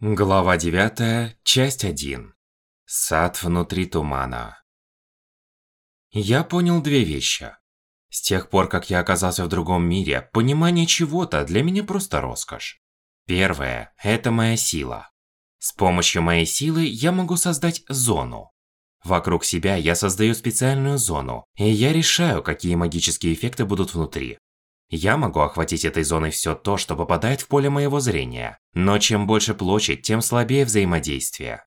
Глава 9, часть 1. Сад внутри тумана. Я понял две вещи. С тех пор, как я оказался в другом мире, понимание чего-то для меня просто роскошь. Первое – это моя сила. С помощью моей силы я могу создать зону. Вокруг себя я создаю специальную зону, и я решаю, какие магические эффекты будут внутри. Я могу охватить этой зоной все то, что попадает в поле моего зрения, но чем больше площадь, тем слабее взаимодействие.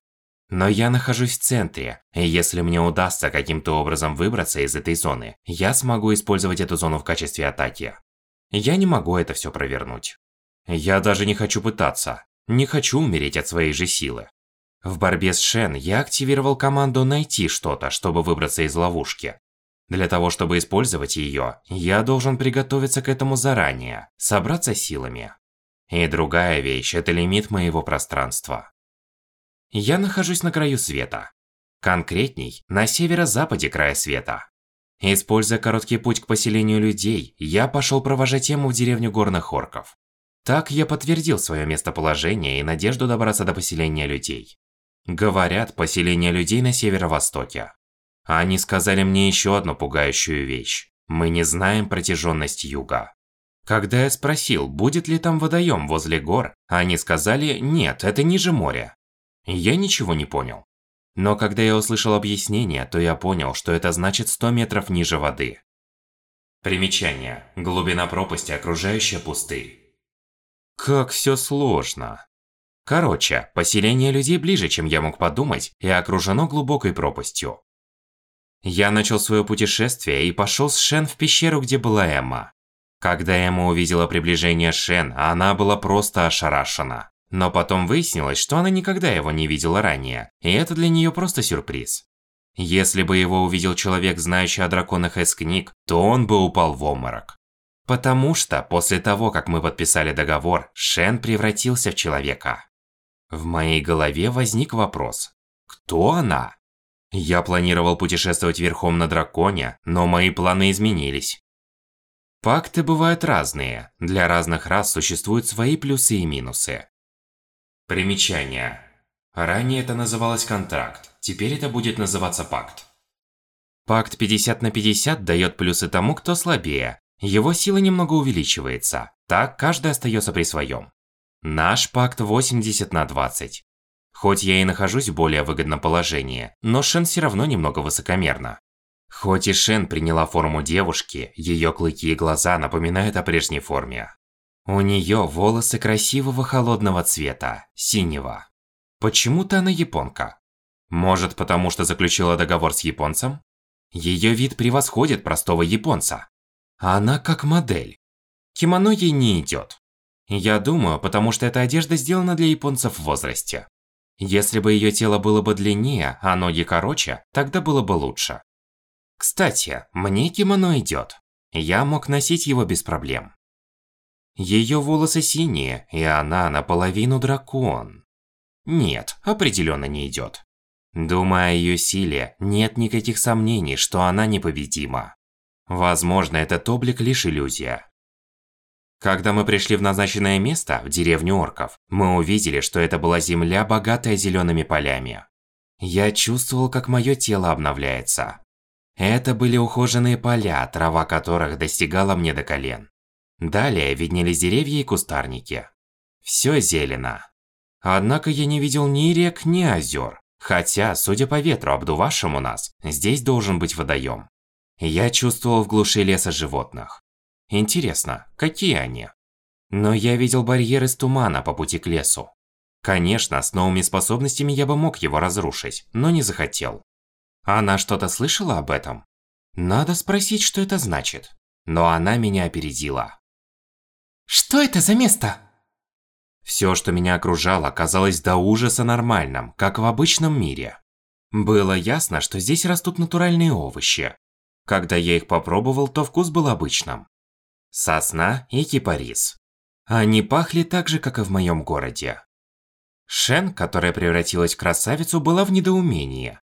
Но я нахожусь в центре, и если мне удастся каким-то образом выбраться из этой зоны, я смогу использовать эту зону в качестве атаки. Я не могу это все провернуть. Я даже не хочу пытаться. Не хочу умереть от своей же силы. В борьбе с Шен я активировал команду «Найти что-то», чтобы выбраться из ловушки. Для того, чтобы использовать ее, я должен приготовиться к этому заранее, собраться силами. И другая вещь – это лимит моего пространства. Я нахожусь на краю света. Конкретней, на северо-западе края света. Используя короткий путь к поселению людей, я пошел провожать тему в деревню горных орков. Так я подтвердил свое местоположение и надежду добраться до поселения людей. Говорят, поселение людей на северо-востоке. Они сказали мне еще одну пугающую вещь. Мы не знаем протяженность юга. Когда я спросил, будет ли там водоем возле гор, они сказали, нет, это ниже моря. Я ничего не понял. Но когда я услышал объяснение, то я понял, что это значит 100 метров ниже воды. Примечание. Глубина пропасти, окружающая пустырь. Как все сложно. Короче, поселение людей ближе, чем я мог подумать, и окружено глубокой пропастью. Я начал свое путешествие и пошел с Шен в пещеру, где была Эмма. Когда Эмма увидела приближение Шен, она была просто ошарашена. Но потом выяснилось, что она никогда его не видела ранее, и это для нее просто сюрприз. Если бы его увидел человек, знающий о драконах из книг, то он бы упал в обморок. Потому что после того, как мы подписали договор, Шен превратился в человека. В моей голове возник вопрос. Кто она? Я планировал путешествовать верхом на драконе, но мои планы изменились. Пакты бывают разные, для разных рас существуют свои плюсы и минусы. Примечание. Ранее это называлось контракт, теперь это будет называться пакт. Пакт 50 на 50 дает плюсы тому, кто слабее. Его сила немного увеличивается, так каждый остается при своем. Наш пакт 80 на 20. Хоть я и нахожусь в более выгодном положении, но Шен все равно немного высокомерна. Хоть и Шен приняла форму девушки, ее клыки и глаза напоминают о прежней форме. У нее волосы красивого холодного цвета, синего. Почему-то она японка. Может, потому что заключила договор с японцем? Ее вид превосходит простого японца. Она как модель. Кимоно ей не идет. Я думаю, потому что эта одежда сделана для японцев в возрасте. Если бы ее тело было бы длиннее, а ноги короче, тогда было бы лучше. Кстати, мне кимоно идет. Я мог носить его без проблем. Ее волосы синие, и она наполовину дракон. Нет, определенно не идет. Думая о ее силе, нет никаких сомнений, что она непобедима. Возможно, этот облик лишь иллюзия. Когда мы пришли в назначенное место, в деревню орков, мы увидели, что это была земля, богатая зелеными полями. Я чувствовал, как мое тело обновляется. Это были ухоженные поля, трава которых достигала мне до колен. Далее виднелись деревья и кустарники. Все зелено. Однако я не видел ни рек, ни озер. Хотя, судя по ветру, обдувавшему нас, здесь должен быть водоем. Я чувствовал в глуши леса животных. Интересно, какие они? Но я видел барьер из тумана по пути к лесу. Конечно, с новыми способностями я бы мог его разрушить, но не захотел. Она что-то слышала об этом? Надо спросить, что это значит. Но она меня опередила. Что это за место? Все, что меня окружало, казалось до ужаса нормальным, как в обычном мире. Было ясно, что здесь растут натуральные овощи. Когда я их попробовал, то вкус был обычным сосна и кипарис. Они пахли так же, как и в моем городе. Шен, которая превратилась в красавицу, была в недоумении.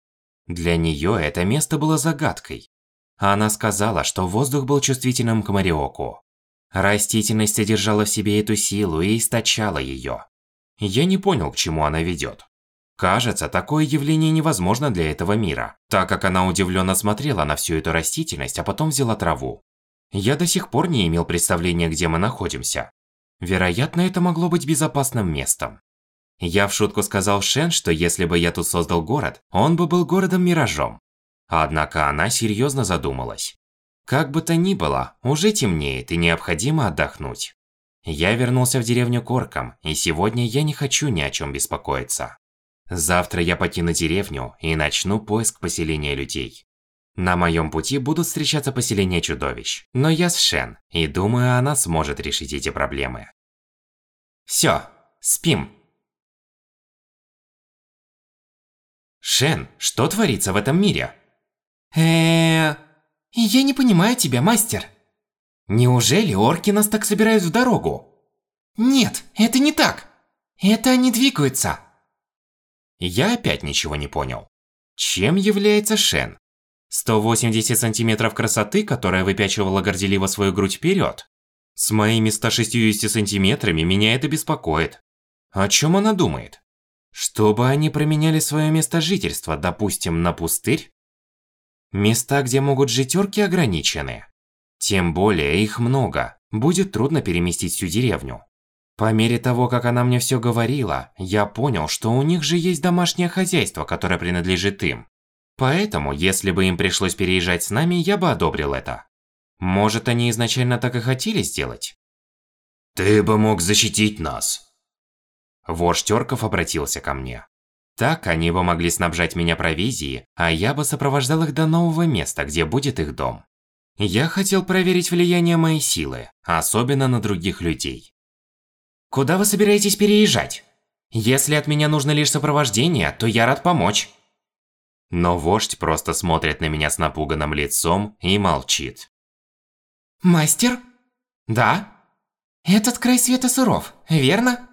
Для нее это место было загадкой. Она сказала, что воздух был чувствительным к мариоку. Растительность содержала в себе эту силу и источала ее. Я не понял, к чему она ведет. Кажется, такое явление невозможно для этого мира, так как она удивленно смотрела на всю эту растительность, а потом взяла траву. Я до сих пор не имел представления, где мы находимся. Вероятно, это могло быть безопасным местом. Я в шутку сказал Шен, что если бы я тут создал город, он бы был городом-миражом. Однако она серьезно задумалась. Как бы то ни было, уже темнеет и необходимо отдохнуть. Я вернулся в деревню Корком, и сегодня я не хочу ни о чем беспокоиться. Завтра я покину деревню и начну поиск поселения людей. На моем пути будут встречаться поселения чудовищ, но я с Шен, и думаю, она сможет решить эти проблемы. Всё, спим. Шен, что творится в этом мире? э Я не понимаю тебя, мастер. Неужели орки нас так собирают в дорогу? Нет, это не так. Это они двигаются. Я опять ничего не понял. Чем является Шен? 180 сантиметров красоты, которая выпячивала горделиво свою грудь вперед? С моими 160 сантиметрами меня это беспокоит. О чем она думает? Чтобы они променяли свое место жительства, допустим, на пустырь? Места, где могут жить орки, ограничены. Тем более их много, будет трудно переместить всю деревню. По мере того, как она мне все говорила, я понял, что у них же есть домашнее хозяйство, которое принадлежит им. Поэтому, если бы им пришлось переезжать с нами, я бы одобрил это. Может, они изначально так и хотели сделать? Ты бы мог защитить нас. Вождь Орков обратился ко мне. Так они бы могли снабжать меня провизией, а я бы сопровождал их до нового места, где будет их дом. Я хотел проверить влияние моей силы, особенно на других людей. Куда вы собираетесь переезжать? Если от меня нужно лишь сопровождение, то я рад помочь. Но вождь просто смотрит на меня с напуганным лицом и молчит. Мастер? Да? Этот край света суров, верно?